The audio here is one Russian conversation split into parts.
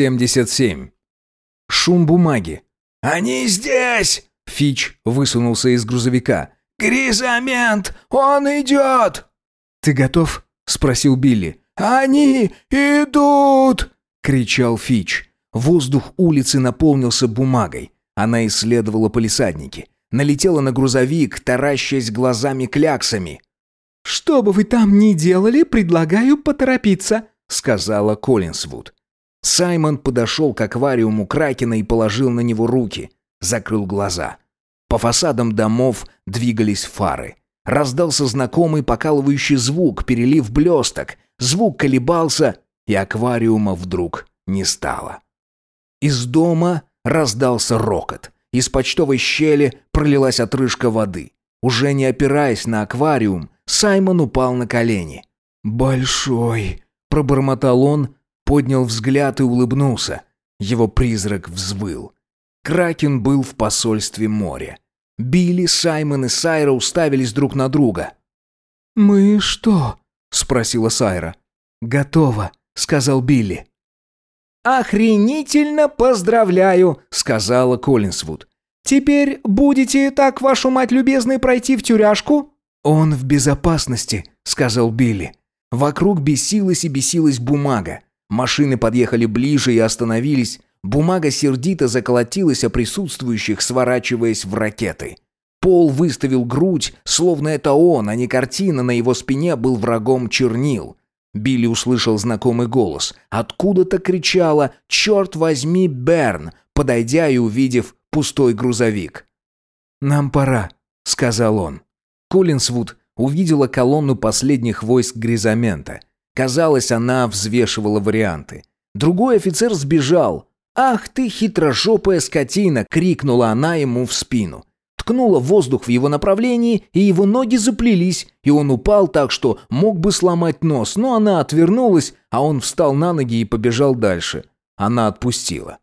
77. Шум бумаги. «Они здесь!» Фич высунулся из грузовика. «Гризамент! Он идет!» «Ты готов?» — спросил Билли. «Они идут!» — кричал Фич. Воздух улицы наполнился бумагой. Она исследовала полисадники. Налетела на грузовик, таращась глазами-кляксами. «Что бы вы там ни делали, предлагаю поторопиться», — сказала Коллинсвуд. Саймон подошел к аквариуму Кракена и положил на него руки. Закрыл глаза. По фасадам домов двигались фары. Раздался знакомый покалывающий звук, перелив блесток. Звук колебался, и аквариума вдруг не стало. Из дома раздался рокот. Из почтовой щели пролилась отрыжка воды. Уже не опираясь на аквариум, Саймон упал на колени. «Большой», — пробормотал он, поднял взгляд и улыбнулся. Его призрак взвыл. Кракен был в посольстве моря. Билли, Саймон и Сайра уставились друг на друга. «Мы что?» — спросила Сайра. «Готово», — сказал Билли. «Охренительно поздравляю», — сказала Коллинсвуд. «Теперь будете так, вашу мать любезной, пройти в тюряшку?» «Он в безопасности», — сказал Билли. Вокруг бесилась и бесилась бумага. Машины подъехали ближе и остановились. Бумага сердито заколотилась о присутствующих, сворачиваясь в ракеты. Пол выставил грудь, словно это он, а не картина на его спине был врагом чернил. Билли услышал знакомый голос. Откуда-то кричала «Черт возьми, Берн!», подойдя и увидев пустой грузовик. «Нам пора», — сказал он. Коллинсвуд увидела колонну последних войск Гризамента. Казалось, она взвешивала варианты. Другой офицер сбежал. «Ах ты, хитрожопая скотина!» — крикнула она ему в спину. Ткнула воздух в его направлении, и его ноги заплелись, и он упал так, что мог бы сломать нос, но она отвернулась, а он встал на ноги и побежал дальше. Она отпустила.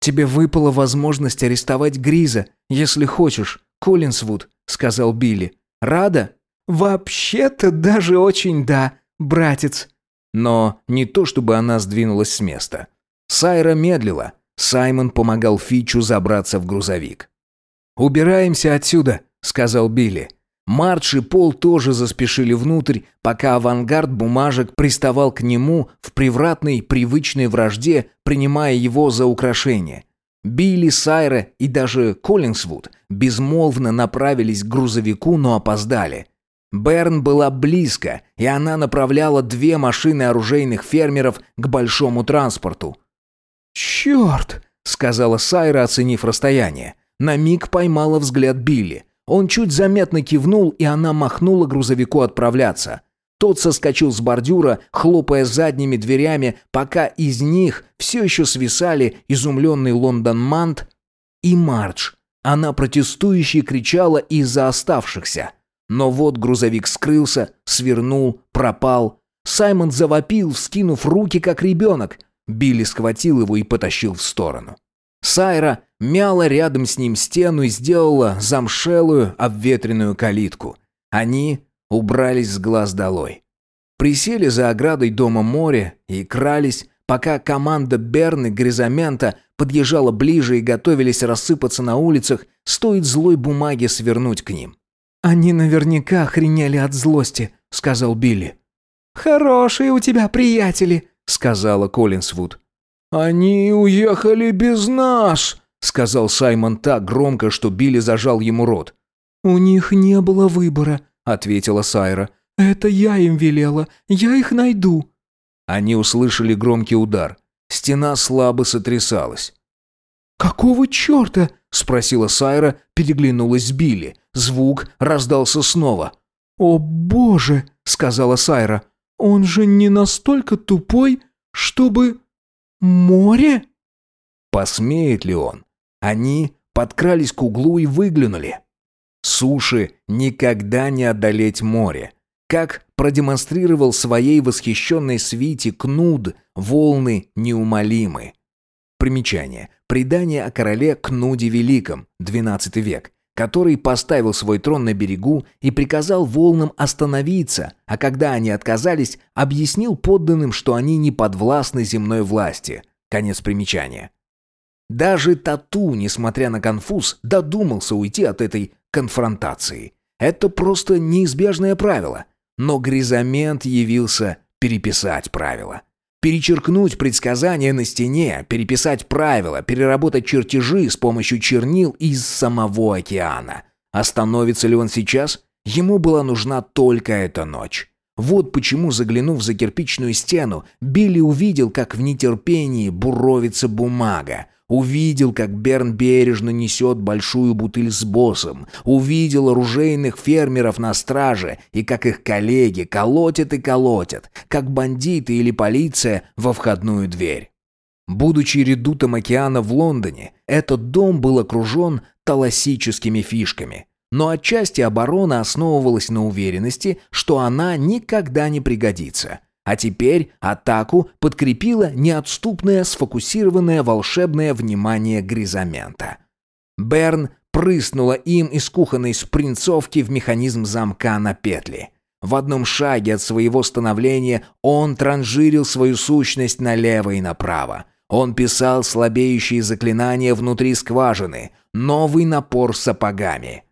«Тебе выпала возможность арестовать Гриза, если хочешь, Коллинсвуд», — сказал Билли. «Рада?» «Вообще-то даже очень да», братец». Но не то, чтобы она сдвинулась с места. Сайра медлила. Саймон помогал Фичу забраться в грузовик. «Убираемся отсюда», — сказал Билли. Мардж и Пол тоже заспешили внутрь, пока авангард бумажек приставал к нему в привратной, привычной вражде, принимая его за украшение. Билли, Сайра и даже Коллинсвуд безмолвно направились к грузовику, но опоздали. Берн была близко, и она направляла две машины оружейных фермеров к большому транспорту. «Черт!» — сказала Сайра, оценив расстояние. На миг поймала взгляд Билли. Он чуть заметно кивнул, и она махнула грузовику отправляться. Тот соскочил с бордюра, хлопая задними дверями, пока из них все еще свисали изумленный Лондон Мант и Мардж. Она протестующе кричала из-за оставшихся. Но вот грузовик скрылся, свернул, пропал. Саймон завопил, вскинув руки, как ребенок. Билли схватил его и потащил в сторону. Сайра мяла рядом с ним стену и сделала замшелую, обветренную калитку. Они убрались с глаз долой. Присели за оградой дома моря и крались, пока команда Берны Гризамента подъезжала ближе и готовились рассыпаться на улицах, стоит злой бумаге свернуть к ним. «Они наверняка охренели от злости», — сказал Билли. «Хорошие у тебя приятели», — сказала Коллинсвуд. «Они уехали без нас», — сказал Саймон так громко, что Билли зажал ему рот. «У них не было выбора», — ответила Сайра. «Это я им велела. Я их найду». Они услышали громкий удар. Стена слабо сотрясалась. «Какого черта?» — спросила Сайра, переглянулась с Билли. Звук раздался снова. «О боже!» — сказала Сайра. «Он же не настолько тупой, чтобы... море?» Посмеет ли он? Они подкрались к углу и выглянули. Суши никогда не одолеть море. Как продемонстрировал своей восхищенной свите Кнуд, волны неумолимы. Примечание. Предание о короле Кнуде Великом, XII век, который поставил свой трон на берегу и приказал волнам остановиться, а когда они отказались, объяснил подданным, что они не подвластны земной власти. Конец примечания. Даже Тату, несмотря на конфуз, додумался уйти от этой конфронтации. Это просто неизбежное правило. Но Гризамент явился переписать правила. Перечеркнуть предсказания на стене, переписать правила, переработать чертежи с помощью чернил из самого океана. Остановится ли он сейчас? Ему была нужна только эта ночь. Вот почему, заглянув за кирпичную стену, Билли увидел, как в нетерпении буровится бумага. Увидел, как Берн бережно несет большую бутыль с боссом. Увидел оружейных фермеров на страже и как их коллеги колотят и колотят, как бандиты или полиция во входную дверь. Будучи редутом океана в Лондоне, этот дом был окружен таласическими фишками – но отчасти оборона основывалась на уверенности, что она никогда не пригодится. А теперь атаку подкрепило неотступное сфокусированное волшебное внимание Гризамента. Берн прыснула им из кухонной спринцовки в механизм замка на петли. В одном шаге от своего становления он транжирил свою сущность налево и направо. Он писал слабеющие заклинания внутри скважины, новый напор сапогами.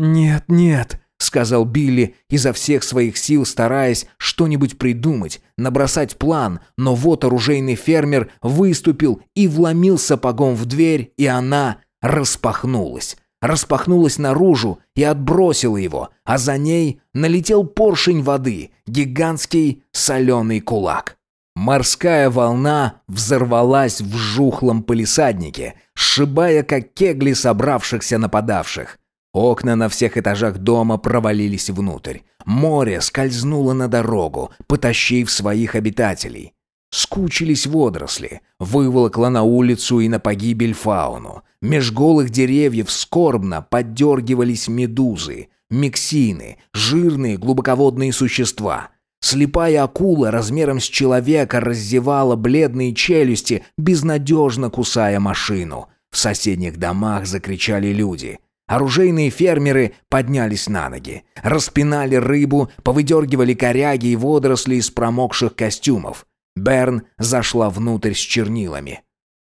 «Нет, нет», — сказал Билли, изо всех своих сил стараясь что-нибудь придумать, набросать план, но вот оружейный фермер выступил и вломил сапогом в дверь, и она распахнулась. Распахнулась наружу и отбросила его, а за ней налетел поршень воды, гигантский соленый кулак. Морская волна взорвалась в жухлом полисаднике, сшибая как кегли собравшихся нападавших. Окна на всех этажах дома провалились внутрь. Море скользнуло на дорогу, потащив своих обитателей. Скучились водоросли, выволокло на улицу и на погибель фауну. Меж голых деревьев скорбно поддергивались медузы, миксины, жирные глубоководные существа. Слепая акула размером с человека раздевала бледные челюсти, безнадежно кусая машину. В соседних домах закричали люди — Оружейные фермеры поднялись на ноги, распинали рыбу, повыдергивали коряги и водоросли из промокших костюмов. Берн зашла внутрь с чернилами.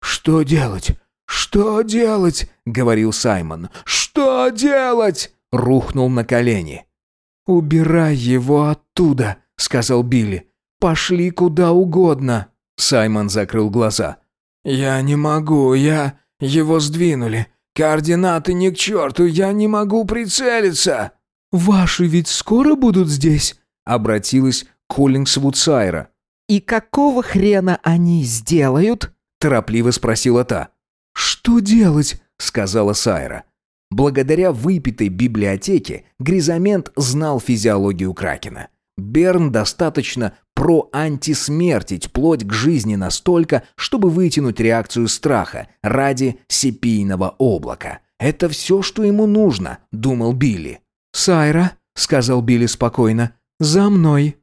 «Что делать? Что делать?» — говорил Саймон. «Что делать?» — рухнул на колени. «Убирай его оттуда», — сказал Билли. «Пошли куда угодно». Саймон закрыл глаза. «Я не могу, я... Его сдвинули. «Координаты ни к черту, я не могу прицелиться!» «Ваши ведь скоро будут здесь?» — обратилась Коллингсвуд Сайра. «И какого хрена они сделают?» — торопливо спросила та. «Что делать?» — сказала Сайра. Благодаря выпитой библиотеке Гризамент знал физиологию Кракена. Берн достаточно проантисмертить плоть к жизни настолько, чтобы вытянуть реакцию страха ради сепийного облака. Это все, что ему нужно, думал Билли. «Сайра», — сказал Билли спокойно, — «за мной».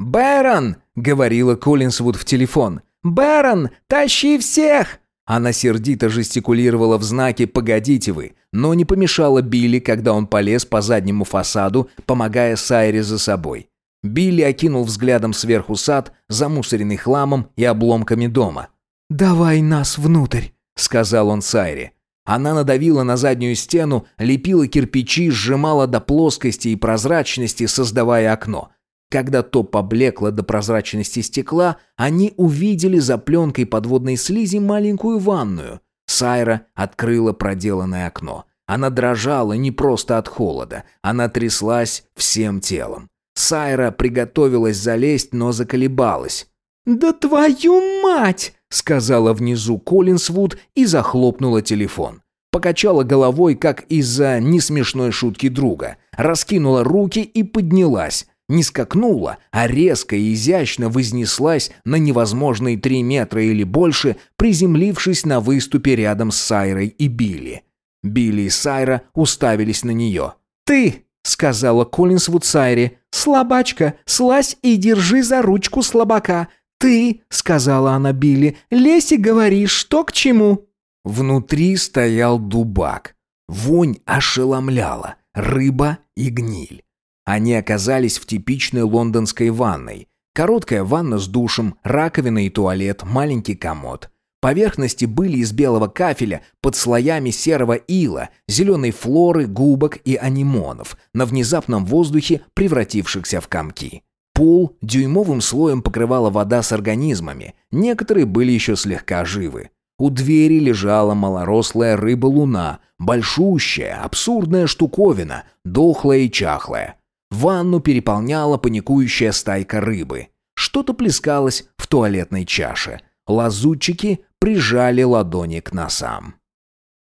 «Бэрон!» — говорила Коллинсвуд в телефон. «Бэрон, тащи всех!» Она сердито жестикулировала в знаке «Погодите вы», но не помешала Билли, когда он полез по заднему фасаду, помогая Сайре за собой. Билли окинул взглядом сверху сад, замусоренный хламом и обломками дома. «Давай нас внутрь», — сказал он Сайре. Она надавила на заднюю стену, лепила кирпичи, сжимала до плоскости и прозрачности, создавая окно. Когда то поблекло до прозрачности стекла, они увидели за пленкой подводной слизи маленькую ванную. Сайра открыла проделанное окно. Она дрожала не просто от холода, она тряслась всем телом. Сайра приготовилась залезть, но заколебалась. «Да твою мать!» — сказала внизу Коллинсвуд и захлопнула телефон. Покачала головой, как из-за несмешной шутки друга. Раскинула руки и поднялась. Не скакнула, а резко и изящно вознеслась на невозможные три метра или больше, приземлившись на выступе рядом с Сайрой и Билли. Билли и Сайра уставились на нее. «Ты!» — сказала Коллинсвуд Сайре. «Слабачка, слазь и держи за ручку слабака. Ты!» — сказала она Билли. «Лезь и говори, что к чему». Внутри стоял дубак. Вонь ошеломляла. Рыба и гниль. Они оказались в типичной лондонской ванной. Короткая ванна с душем, раковина и туалет, маленький комод. Поверхности были из белого кафеля под слоями серого ила, зеленой флоры, губок и анимонов, на внезапном воздухе превратившихся в комки. Пол дюймовым слоем покрывала вода с организмами, некоторые были еще слегка живы. У двери лежала малорослая рыба-луна, большущая, абсурдная штуковина, дохлая и чахлая. Ванну переполняла паникующая стайка рыбы. Что-то плескалось в туалетной чаше. Лазутчики прижали ладони к носам.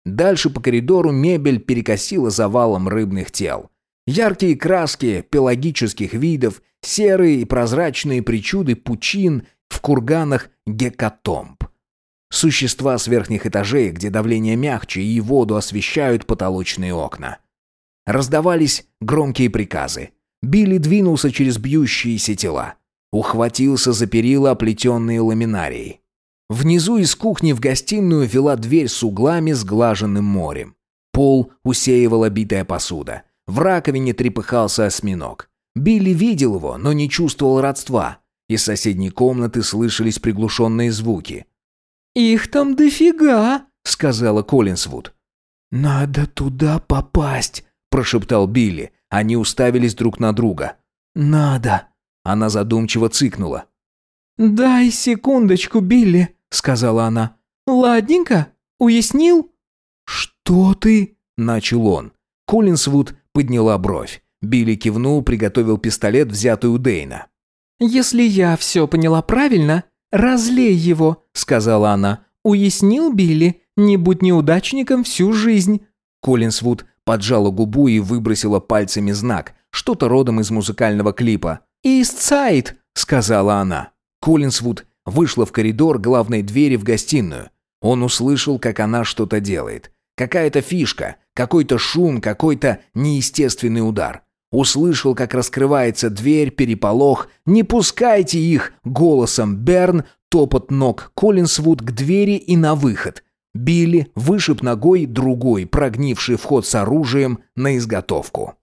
Дальше по коридору мебель перекосила завалом рыбных тел. Яркие краски пелагических видов, серые и прозрачные причуды пучин в курганах гекатомб. Существа с верхних этажей, где давление мягче и воду освещают потолочные окна. Раздавались громкие приказы. Билли двинулся через бьющиеся тела. Ухватился за перила, оплетенные ламинарией. Внизу из кухни в гостиную вела дверь с углами с глаженным морем. Пол усеивала битая посуда. В раковине трепыхался осьминог. Билли видел его, но не чувствовал родства. Из соседней комнаты слышались приглушенные звуки. «Их там дофига», — сказала Коллинсвуд. «Надо туда попасть», — прошептал Билли. Они уставились друг на друга. «Надо». Она задумчиво цыкнула. «Дай секундочку, Билли», — сказала она. «Ладненько? Уяснил?» «Что ты?» — начал он. Коллинсвуд подняла бровь. Билли кивнул, приготовил пистолет, взятый у Дейна. «Если я все поняла правильно, разлей его», — сказала она. «Уяснил, Билли? Не будь неудачником всю жизнь». Коллинсвуд поджала губу и выбросила пальцами знак, что-то родом из музыкального клипа. «Истсайд», — сказала она. Коллинсвуд вышла в коридор главной двери в гостиную. Он услышал, как она что-то делает. Какая-то фишка, какой-то шум, какой-то неестественный удар. Услышал, как раскрывается дверь, переполох. «Не пускайте их!» голосом Берн, топот ног Коллинсвуд к двери и на выход. Билли вышиб ногой другой, прогнивший вход с оружием на изготовку.